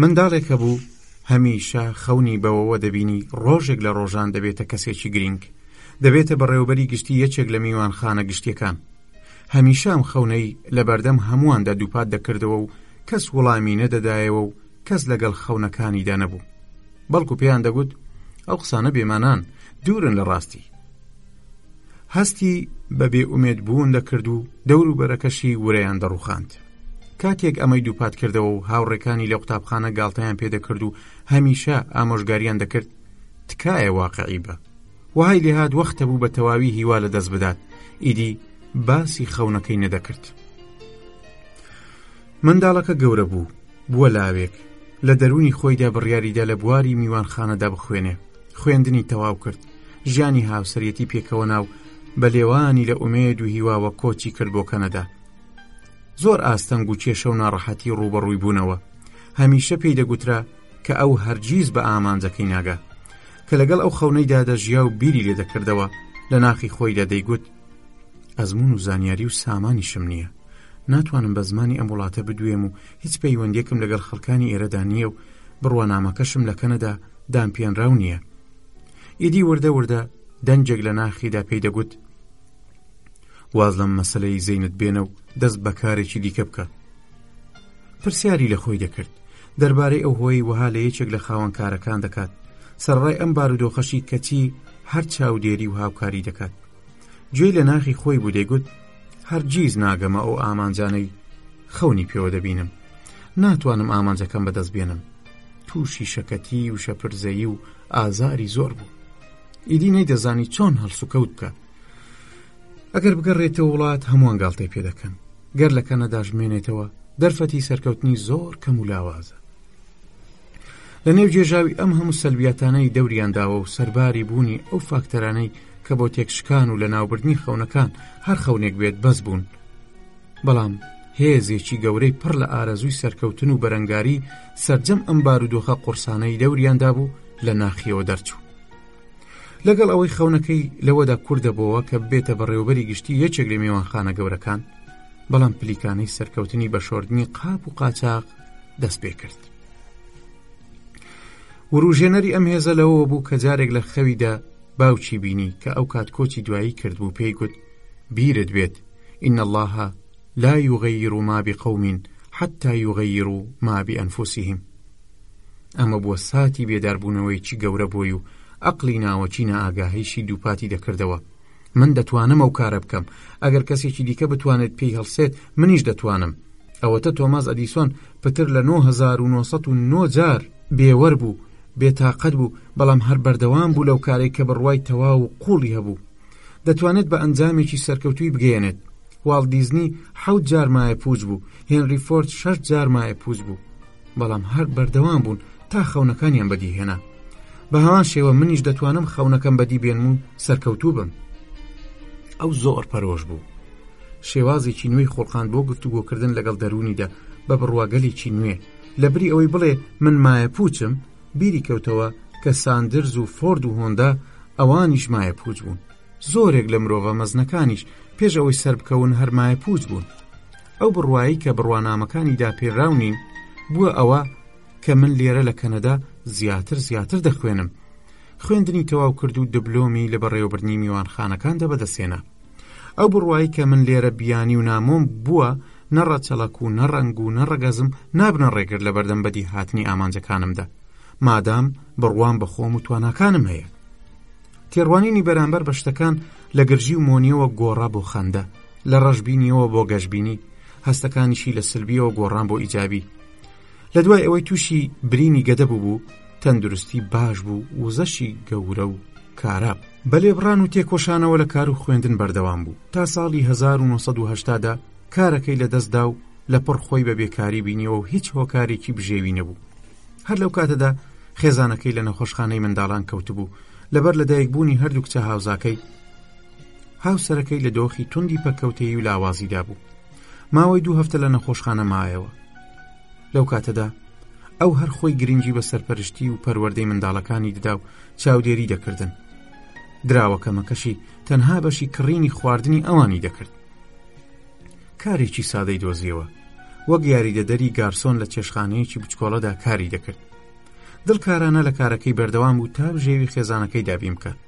منداڵێک هەبوو هەمیشە خەونی بەوەوە دەبینی ڕۆژێک لە ڕۆژان دەبێتە کەسێکی گرینگ، دەبێتە بەڕێوبەری گشتی یەکێک لە میوانخانە گشتیەکان. هەمیشە ئەم خەونەی لە بەردەم هەموواندا دووپات دەکردەوە و کەس وڵامی نەدەدایەوە و کەس لەگەڵ خەونەکانیدا نەبوو. بەڵکو پێیان دەگوت ئەو قسانە بێمانان، دوورن لە ڕاستی. هەستی بە بێ ئومێد بوون دەکرد و دەوروبەرەکەشی ورەیان دەڕوخاند کاتێک ئەمەی دووپات کردەوە و هاوڕێکانی لە قوتابخانە گاڵتەیان پێدەکرد و هەمیشە ئامۆژگاریان دەکرد تکایە واقعی بە وهای لێهات وەختە بوو بە تەواوی هیوا لە دەست بدات ئیدی باسی خەونەکەی نەدەکرد منداڵەکە گەورە بوو بووە لاوێک لە دەرونی خۆیدا بڕیاریدا لە بواری میوانخانەدا بخوێنێ خوێندنی تەواو کرد ژیانی هاوسەرەتی پێکەوە ناو بە لێوانی لە ئومێد و هیواوە کۆچی کرد بۆ کەنەدا زۆر ئاستەنگ و کێشە و ناڕەحەتی ڕوبەڕووی بوونەوە هەمیشە پێی دەگوترا کە ئەو هەرگیز بە ئامانجەکەی ناگا کە لەگەڵ ئەو خەونەیدا دەژیا و بیری لێ دەکردەوە لە ناخی خۆیدا دەیگوت ئەزمون و زانیاری و سامانیشم نییە ناتوانم بە زمانی ئەم وڵاتە بدوێم و هیچ پەیوەندێکم لەگەڵ خەڵکانی ئێرەدا نییە و بڕوانامەکەشم لە کەنەدا دامپێنراو نییە ئیدی وردە وردە دەنجێک لە ناخیدا پێی دەگوت واز لەم مەسلەی زینت بێنە و دەست بە کارێکی دیکە بکە پرسیاری لە خۆی دەکرد دەربارەی ئەو هۆی وەها لە یەکێک لە خاوەنکارەکان دەکات سەرڕای ئەم بارودۆخەشی کەچی هەر چاودێری و هاوکاری دەکات گوێی لە ناخی خۆی بوو دەیگوت هەرگیز ناگەمە ئەو ئامانجانەی خەونی پێوە دەبینم ناتوانم ئامانجەکەم بەدەست بێنم تووشی شەکەتی و شەپرزەیی و ئازاری زۆر بوو ئیدی نەیدەزانی چۆن هەڵسوکەوت بکە ئەگەر بگەڕێتەوە وڵات هەمووان گاڵتەی پێ دەکەن گەر لە کەنەداش بمێنێتەوە دەرفەتی سەرکەوتنی زۆر کەم و لاوازە لە نێو گێژاوی ئەم هەموو سەلبیاتانەی دەوریانداوە و سەرباری بوونی ئەو فاکتەرانەی کە بۆ تێکشکان و لە ناوبردنی خەونەکان هەر خەونێک بێت بەس بوون بەڵام هێزێکی گەورەی پڕ لە ئارەزووی سەرکەوتن و بەرەنگاری سرجەم ئەم بارودۆخە قورسانەی دەوریاندا بوو لە ناخیەوە دەرچوو لەگەڵ ئەوەی خەونەکەی لەوەدا کوردەبەوە کە بێتە بەڕێوبەری گشتی یەکێک لە میوانخانە گەورەکان بەڵام پلیکانەی سەرکەوتنی بەشۆردنی قاپ و قاچاق دەست پێ کرد. وروژێنەری ئەم هێزە لەوەوە بوو کە جارێک لە خەویدا باوکی بینی کە ئەو کات کۆچی دوایی کردبوو پێی گوت بیرت بێت ئین اللهە لا یغیر ما بقومین حتى یغیر و ما بئەنفوسهم ئەمە بووە ساتی بێداربوونەوەیکی گەورە بۆی و ئەقلی ناوەکی نائگاهیشی دووپاتی دەکردەوە من دەتوانم ئەو کارە بکەم ئەگەر کەسێکی دیکە بتوانێت پێی هەڵسێت منیش دەتوانم ئەوەتە تۆماس ئەدیسۆن پتر لە نۆ هەزار و نۆ سەد و نۆ جار بێوەر بوو، بێتاقەت بوو، بەڵام هەر بەردەوام بوو لەو کارەی کە بڕوای تەواو و قووڵی هەبوو دەتوانێت بە ئەنجامێکی سەرکەوتووی بگەیەنێت. واڵت دیزنی حەوت جار مایەپووچ بوو، هێنری فۆرد شەش جار مایەپووچ بوو، بەڵام هەر بەردەوام بوون تا خەونەکانیان بەدی هێنا. بە هەمان شێوە منیش دەتوانم خەونەکەم بەدی بێنم و سەرکەوتوو بم. ئەو زۆر پەرۆش بوو. شێوازێکی نوێی خۆڵقاند بۆ گفتوگۆکردن لەگەڵ دەروونیدا بە بڕواگەلێکی نوێ لە بری ئەوەی بڵێ من مایە پوچم بیری کەوتەوە کە ساندرز و فۆرد و هۆندا ئەوانیش مایە پوچ بوون زۆرێک لە مرۆڤە مەزنەکانیش پێش ئەوەی سەر بکەون هەرمایە پوچ بوون ئەو بڕوایی کە بڕوانامەکانی داپێراو نین بووە ئەوە کە من لێرە لە کەنەدا زیاتر زیاتر دەخوێنم خوێندنی تەواو کرد و دبلۆمی لە بەڕێوەبرنی میوانخانەکان دەبەدەسێنا ئەو بڕوای کە من لێرە بیانی و نامۆم بووە نە ڕەچەڵەک و نە ڕەنگ و نە ڕەگەزم نابنە ڕێگر لە بەردەم بەدی هاتنی ئامانجەکانمدا مادام بڕوام بە خۆم و تواناکانم هەیە تێڕوانینی بەرامبەر بە شتەکان لە گرژی و مۆنیەوە گۆڕا بۆ خەندە لە ڕەشببینیەوە بۆ گەشببینی هەستەکانیشی لە سلبیەوە گۆڕان بۆ ئیجابی لە دوای ئەوەی تووشی برینی گەدە بووبوو تەندروستی باش بوو وزەشی گەورە و کارا بوو بە لێبڕان و تێکۆشانەوە لە کار و خوێندن بەردەوام بوو تا ساڵی 1970دا کارەکەی لە دەستدا و لە پڕ خۆی بە بێکاری بینیەوە و هیچ هۆکارێکی بژێوی نەبوو هەر لەو کاتەدا خێزانەکەی لە نەخۆشخانەی منداڵان کەوتبوو لەبەر لە دایکبوونی هەردوو کچە هاوزاکەی هاوسەرەکەی لە دۆخی توندی پەکەوتەی و لاوازیدا بوو ماوەی دوو هەفتە لە نەخۆشخانە مایەوە لەو کاتەدا ئەو هەر خۆی گرنگی بە سەرپەرشتی و پەروەردەی منداڵەکانی ددا و چاودێری دەکردن دراوەکەمەکەشی تەنها بەشی کڕینی خواردنی ئەوانی دەکرد کارێکی سادەی دۆزیەوە وەک یاریدەدەری گارسۆن لە چێشخانەیەکی بچکۆڵەدا کاری دەکرد دڵکارانە لە کارەکەی بەردەوام بوو تا بژێوی خێزانەکەی دابین بکات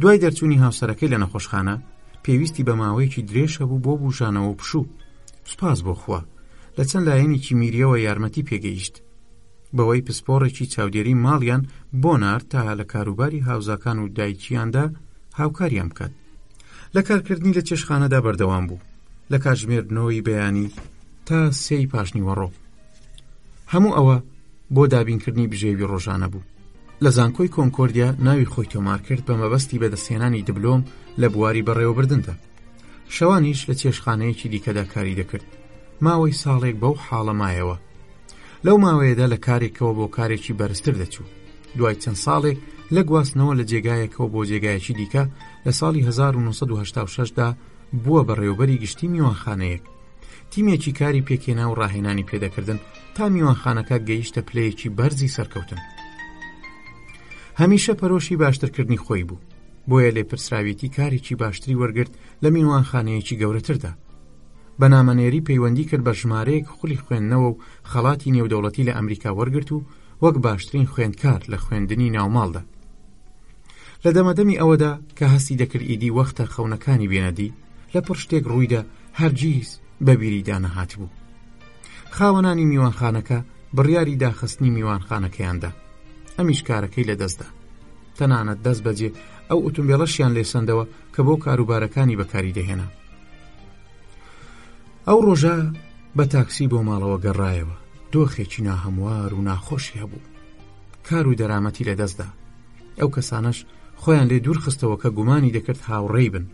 دوای دەرچوونی هاوسەرەکەی لە نەخۆشخانە پێویستی بە ماوەیەکی درێژ هەبوو بۆ بوژانەوە و پشوو سوپاس بۆ خوا لە چەند لایەنێکی میریەوە یارمەتی پێگەیشت بەوەی پسپۆڕێکی چاودێری ماڵیان بۆ نار تا لە کاروباری هاوزاکان و دایکیاندا هاوکاریان بکات لە کارکردنی لە چێشخانەدا بەردەوام بوو لە کاتژمێر نۆی بەیانی تا سێی پاشنیوەڕۆ هەموو ئەوە بۆ دابینکردنی بژێوی ڕۆژانە بوو لە زانکۆی کۆنکۆردیا ناوی خۆی تۆمار کرد بە مەبەستی بەدەستێنانی دبلۆم لە بواری بەڕێوەبردندا شەوانیش لە چێشخانەیەکی دیکەدا کاری دەکرد ماوەی ساڵێک بەو حاڵەمایەوە لەو ماوەیەدا لە کارێکەوە بۆ کارێکی بەرزتر دەچوو دوای چەند ساڵێک لە گواستنەوە لە جێگایەکەوە بۆ جێگایەکی دیکە لە ساڵی 1970دا بووە بەڕێوبەری گشتی میوانخانەیەک تیمێکی کاری پێکێنا و ڕاهێنانی پێدەکردن تا میوانخانەکە گەیشتە پلەیەکی بەرزی سەرکەوتن هەمیشە پەرۆشی باشترکردنی خۆی بوو بۆیە لێ پرسراوێتی کارێکی باشتری وەرگرت لە میوانخانەیەکی گەورەتردا بەنامەنێری پەیوەندی کرد بە ژمارەیەک خولی خوێندنەوە و خەڵاتی نێودەوڵەتی لە ئەمریکا وەرگرت و وەک باشترین خوێندکار لە خوێندنی ناوماڵدا لە دەمەدەمی ئەوەدا کە هەستی دەکرد ئیدی وەختە خەونەکانی بێنەدی لە پڕ شتێک ڕوویدا هەرگیز بە بیریدا نەهاتبوو. خاوەنانی میوانخانەکە بڕیاری داخستنی میوانخانەکەیاندا ئەمیش کارەکەی لەدەستدا تەنانەت دەست بەجێ ئەو ئۆتومبیلەشیان لێسەندەوە کە بۆ کاروبارەکانی بەکاری دەهێنا ئەو ڕۆژە بە تاکسی بۆ ماڵەوە گەڕایەوە دۆخێکی ناهەموار و ناخۆشی هەبوو کار و دەرامەتی لەدەستدا ئەو کەسانەش خۆیان لێ دوورخستەوە کە گومانی دەکرد هاوڕێی بن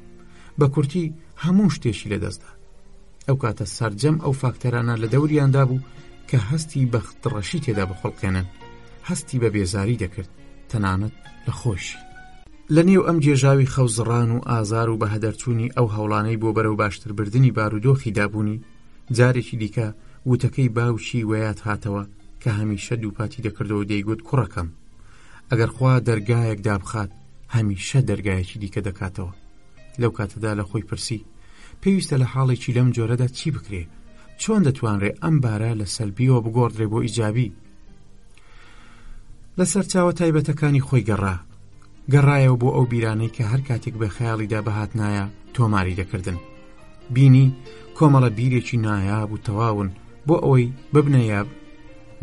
بە کورتی هەموو شتێکی لەدەستدا ئەو کاتە سرجەم ئەو فاکتەرانە لە دەوریاندا بوو کە هەستی بەختڕەشی تێدا بخڵقێنن هەستی بە بێزاری دەکرد تەنانەت لە خۆشی لە نێو ئەم گێژاوی خەوزڕان و ئازار و بەهدەرچوونی ئەو هەوڵانەی بۆ بەرەو باشتربردننی بارودۆخی دابوونی جارێکی دیکە وتەکەی باوکی وەیات هاتەوە کە هەمیشە دووپاتی دەکردەوە دەیگوت کوڕەکەم ئەگەر خوا دەرگایەک دابخات هەمیشە دەرگایەکی دیکە دەکاتەوە لەو کاتەدا لە خۆی پرسی پێویستە لە حاڵێکی لەم جۆرەدا چی بکرێ چۆن دەتوانرێ ئەم بارە لە سەلبیەوە بگۆڕدرێ بۆ ئیجابی لە سەرچاوە تایبەتەکانی خۆی گەڕا گەڕایەوە بۆ ئەو بیرانەی کە هەر کاتێک بە خەیاڵیدا بەهاتنایە تۆماری دەکردن بینی کۆمەڵە بیرێکی نایاب و تەواون بۆ ئەوەی ببنە یاب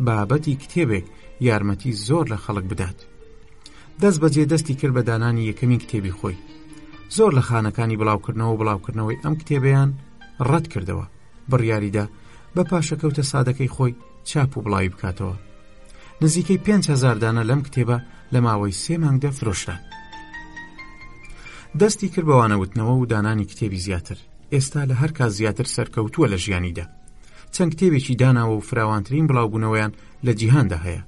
بابەتی کتێبێک یارمەتی زۆر لە خەڵک بدات دەست بەجێ دەستی کرد بە دانانی یەکەمین کتێبی خۆی زۆر لە خانەکانی بڵاوکردنەوە بڵاوکردنەوەی ئەم کتێبیان ڕەت کردەوە بڕیاریدا بە پاشەکەوتە سادەکەی خۆی چاپ و بڵاوی بکاتەوە نزیکەی 5هزار دانە لەم کتێبە لە ماوەی سێ مانگدا فرۆشران دەستی کرد بەوانەوتنەوە و دانانی کتێبی زیاتر ئێستا لە هەر کا زیاتر سەرکەوتووە لە ژیانیدا چەند کتێبێکی داناوە و فراوانترین بڵاوبوونەوەیان لە جیهاندا هەیە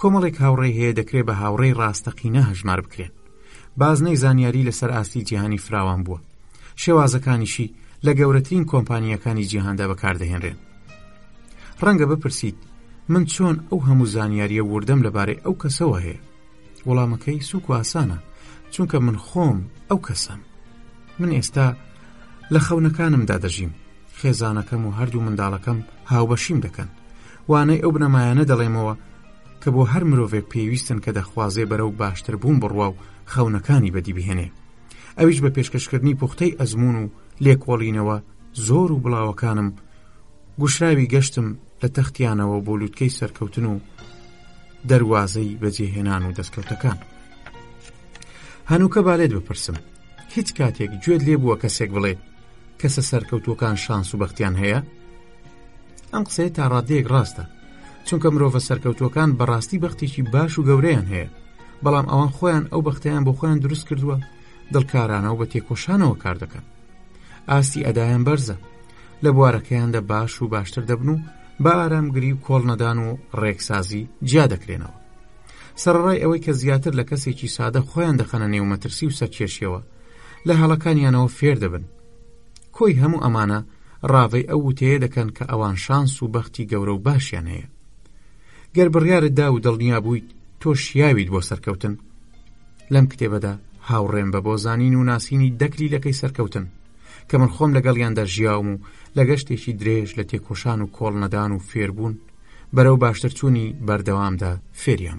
کۆمەڵێک هاوڕێی هەیە دەکرێت بە هاوڕێی ڕاستەقینە هەژمار بکرێن بازنەی زانیاری لەسەر ئاستی جیهانی فراوان بووە شێوازەکانیشی لە گەورەترین کۆمپانیەکانی جیهاندا بەکاردەهێنرێن ڕەنگە بپرسیت من چۆن ئەو هەموو زانیاریە وردەم لەبارەی ئەو کەسەوە هەیە وەڵامەکەی سوک و ئاسانە چونکە من خۆم ئەو کەسم من ئێستا لە خەونەکانمدا دەژیم خێزانەکەم و هەردوو منداڵەکەم هاوبەشیم دەکەن وانەی ئەو بنەمایانە دەڵێمەوە کە بۆ هەر مرۆڤێک پێویستن کە دەخوازێ بەرەو باشتر بوون بڕوا و خەونەکانی بەدی بهێنێ ئەویش بە پێشکەشکردنی پوختەی ئەزمون و لێکۆڵینەوە زۆر و بڵاوەکانم گوشراوی گەشتم لە تەختیانەوە بۆ لووتکەی سەرکەوتن و دەواازەی بەجێهێنان و دەستکەوتەکان هەنووکە بالێت بپرسم هیچ کاتێک گوێت لێ بووە کەسێک بڵێ کەسە سەرکەوتوەکان شانس و بەختیان هەیە ئەم قسەی تا ڕادەیەک ڕاستە چونکە مرۆڤە سەرکەوتوەکان بەڕاستی بەختێکی باش و گەورەیان هەیە بەڵام ئەوان خۆیان ئەو بەختیان بۆ خۆیان دروست کردووە دڵکارانەوە بە تێکۆشانەوە کار دەکەن ئاستی ئەدایان بەرزە لە بوارەکەیاندا باش و باشتر دەبن و بە ئارامگری و کۆڵنەدان و ڕێکسازی جیا دەکرێنەوە سەرڕای ئەوەی کە زیاتر لە کەسێکی سادە خۆیان دەخەنە نێو مەترسی و سەرکێشیەوە لە هەڵەکانیانەوە فێر دەبن کۆی هەموو ئەمانە ڕاڤەی ئەو وتەیە دەکەن کە ئەوان شانس و بەختی گەورە و باشیان هەیە گەر بڕیارت دا و دڵنیا بوویت تۆ شیاویت بۆ سەرکەوتن لەم کتێبەدا هاوڕێم بە بۆ زانین و ناسینی دەکلیلەکەی سەرکەوتن کە من خۆم لەگەڵیاندا ژیاوم و لە گەشتێکی درێژ لە تێکۆشان و کۆڵنەدان و فێربوون بەرەو باشترچوونی بەردەوامدا فێریان